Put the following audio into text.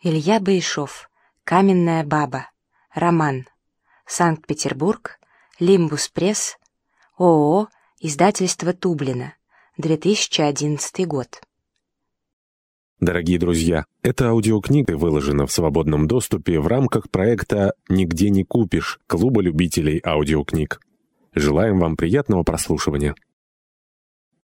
Илья Баишов. Каменная баба. Роман. Санкт-Петербург. Лимбус Пресс. ООО. Издательство Тублина. 2011 год. Дорогие друзья, эта аудиокнига выложена в свободном доступе в рамках проекта «Нигде не купишь» Клуба любителей аудиокниг. Желаем вам приятного прослушивания.